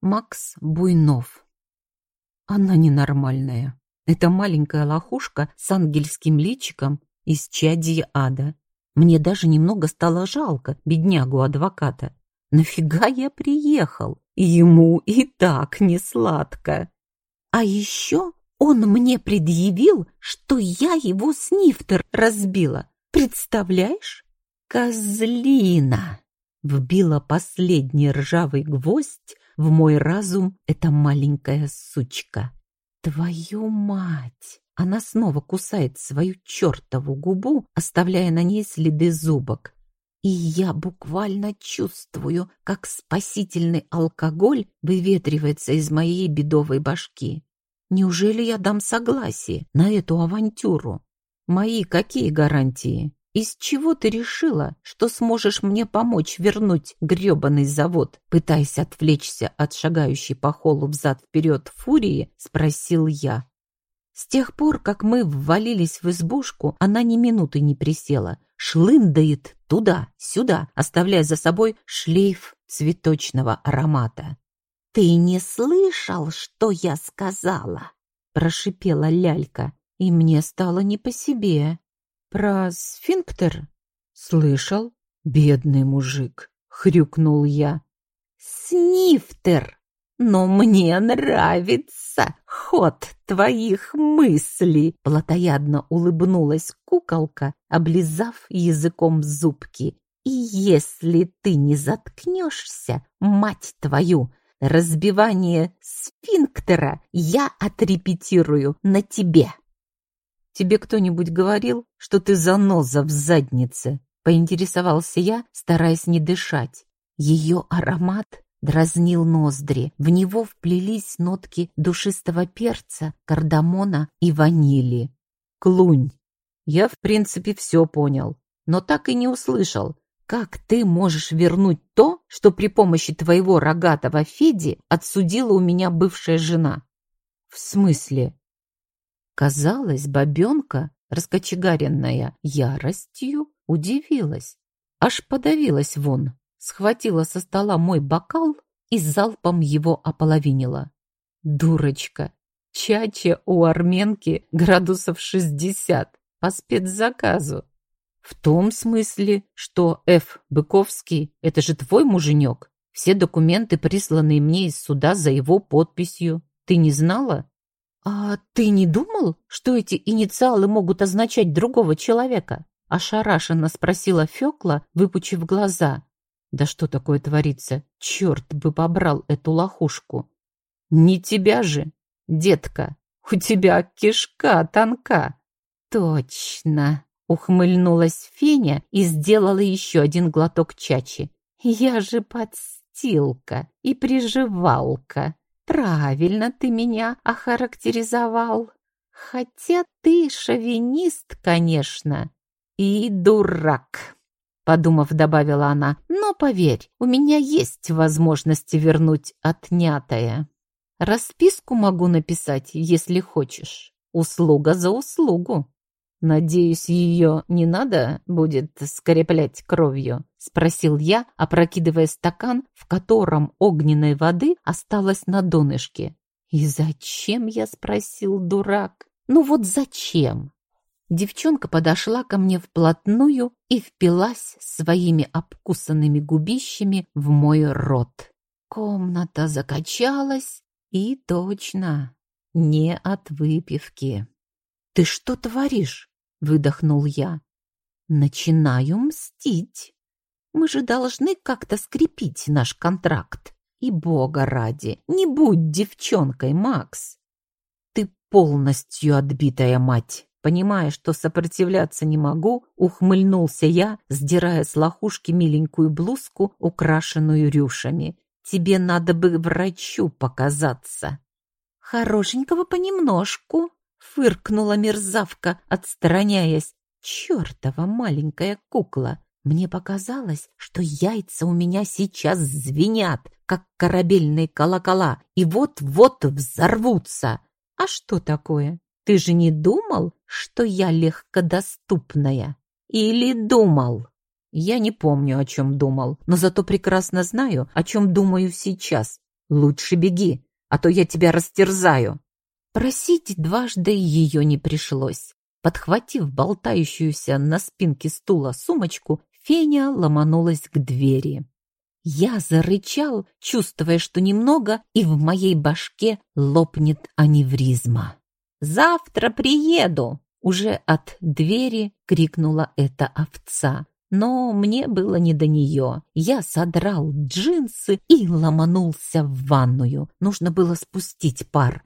Макс Буйнов. Она ненормальная. Это маленькая лохушка с ангельским личиком из чади ада. Мне даже немного стало жалко беднягу-адвоката. Нафига я приехал? Ему и так не сладко. А еще он мне предъявил, что я его снифтер разбила. Представляешь? Козлина! Вбила последний ржавый гвоздь в мой разум эта маленькая сучка. Твою мать! Она снова кусает свою чертову губу, оставляя на ней следы зубок. И я буквально чувствую, как спасительный алкоголь выветривается из моей бедовой башки. Неужели я дам согласие на эту авантюру? Мои какие гарантии? Из чего ты решила, что сможешь мне помочь вернуть грёбаный завод? Пытаясь отвлечься от шагающей по холлу взад-вперед фурии, спросил я. С тех пор, как мы ввалились в избушку, она ни минуты не присела. Шлындает туда-сюда, оставляя за собой шлейф цветочного аромата. «Ты не слышал, что я сказала?» Прошипела лялька, и мне стало не по себе. «Про сфинктер?» «Слышал? Бедный мужик!» — хрюкнул я. «Снифтер! Но мне нравится ход твоих мыслей!» Платоядно улыбнулась куколка, облизав языком зубки. «И если ты не заткнешься, мать твою, разбивание сфинктера я отрепетирую на тебе!» «Тебе кто-нибудь говорил, что ты заноза в заднице?» — поинтересовался я, стараясь не дышать. Ее аромат дразнил ноздри. В него вплелись нотки душистого перца, кардамона и ванили. «Клунь!» Я, в принципе, все понял, но так и не услышал, как ты можешь вернуть то, что при помощи твоего рогатого Феди отсудила у меня бывшая жена? В смысле? Казалось, бабенка, раскочегаренная яростью, удивилась. Аж подавилась вон, схватила со стола мой бокал и залпом его ополовинила. Дурочка! Чача у арменки градусов шестьдесят по спецзаказу. В том смысле, что Ф. Быковский — это же твой муженек. Все документы, присланные мне из суда за его подписью. Ты не знала? «А ты не думал, что эти инициалы могут означать другого человека?» Ошарашенно спросила Фёкла, выпучив глаза. «Да что такое творится? Черт бы побрал эту лохушку!» «Не тебя же, детка! У тебя кишка тонка!» «Точно!» — ухмыльнулась Феня и сделала еще один глоток чачи. «Я же подстилка и приживалка!» Правильно ты меня охарактеризовал. Хотя ты шовинист, конечно, и дурак, подумав, добавила она. Но поверь, у меня есть возможности вернуть отнятое. Расписку могу написать, если хочешь. Услуга за услугу. «Надеюсь, ее не надо будет скреплять кровью?» — спросил я, опрокидывая стакан, в котором огненной воды осталось на донышке. «И зачем?» — я спросил, дурак. «Ну вот зачем?» Девчонка подошла ко мне вплотную и впилась своими обкусанными губищами в мой рот. Комната закачалась, и точно не от выпивки. «Ты что творишь?» — выдохнул я. «Начинаю мстить. Мы же должны как-то скрепить наш контракт. И бога ради, не будь девчонкой, Макс!» «Ты полностью отбитая мать!» Понимая, что сопротивляться не могу, ухмыльнулся я, сдирая с лохушки миленькую блузку, украшенную рюшами. «Тебе надо бы врачу показаться!» «Хорошенького понемножку!» Фыркнула мерзавка, отстраняясь. Чёртова маленькая кукла! Мне показалось, что яйца у меня сейчас звенят, как корабельные колокола, и вот-вот взорвутся. А что такое? Ты же не думал, что я легкодоступная? Или думал? Я не помню, о чем думал, но зато прекрасно знаю, о чем думаю сейчас. Лучше беги, а то я тебя растерзаю». Просить дважды ее не пришлось. Подхватив болтающуюся на спинке стула сумочку, Феня ломанулась к двери. Я зарычал, чувствуя, что немного, и в моей башке лопнет аневризма. «Завтра приеду!» Уже от двери крикнула эта овца. Но мне было не до нее. Я содрал джинсы и ломанулся в ванную. Нужно было спустить пар.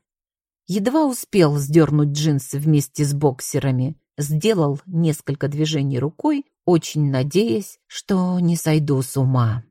Едва успел сдернуть джинсы вместе с боксерами. Сделал несколько движений рукой, очень надеясь, что не сойду с ума.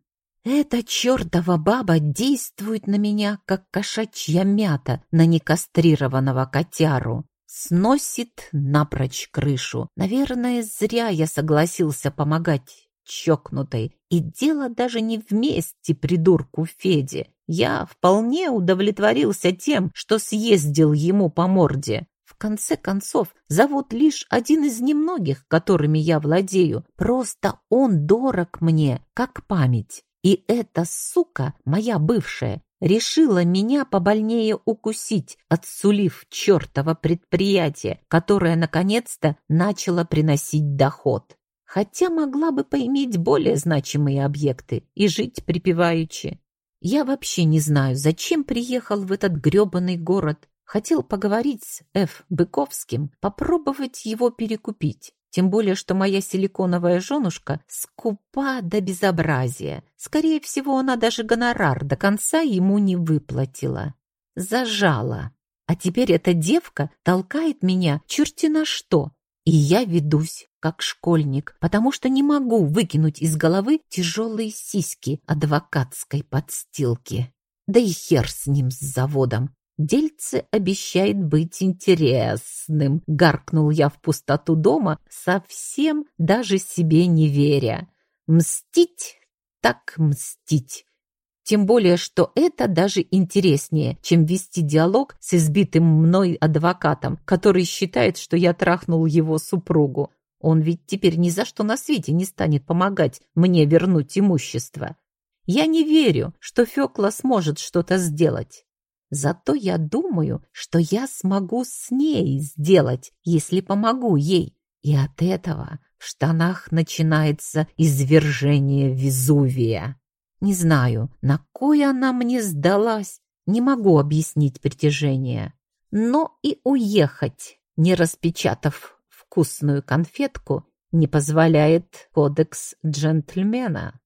Эта чертова баба действует на меня, как кошачья мята на некастрированного котяру. Сносит напрочь крышу. Наверное, зря я согласился помогать чокнутой. И дело даже не вместе придурку Феде. Я вполне удовлетворился тем, что съездил ему по морде. В конце концов, завод лишь один из немногих, которыми я владею. Просто он дорог мне, как память. И эта сука, моя бывшая, решила меня побольнее укусить, отсулив чертово предприятие, которое наконец-то начало приносить доход. Хотя могла бы поиметь более значимые объекты и жить припеваючи. Я вообще не знаю, зачем приехал в этот грёбаный город. Хотел поговорить с Ф. Быковским, попробовать его перекупить. Тем более, что моя силиконовая женушка скупа до безобразия. Скорее всего, она даже гонорар до конца ему не выплатила. Зажала. А теперь эта девка толкает меня черти на что. И я ведусь, как школьник, потому что не могу выкинуть из головы тяжелые сиськи адвокатской подстилки. Да и хер с ним, с заводом. Дельце обещает быть интересным, гаркнул я в пустоту дома, совсем даже себе не веря. Мстить так мстить. Тем более, что это даже интереснее, чем вести диалог с избитым мной адвокатом, который считает, что я трахнул его супругу. Он ведь теперь ни за что на свете не станет помогать мне вернуть имущество. Я не верю, что Фёкла сможет что-то сделать. Зато я думаю, что я смогу с ней сделать, если помогу ей. И от этого в штанах начинается извержение Везувия. Не знаю, на кой она мне сдалась, не могу объяснить притяжение. Но и уехать, не распечатав вкусную конфетку, не позволяет кодекс джентльмена.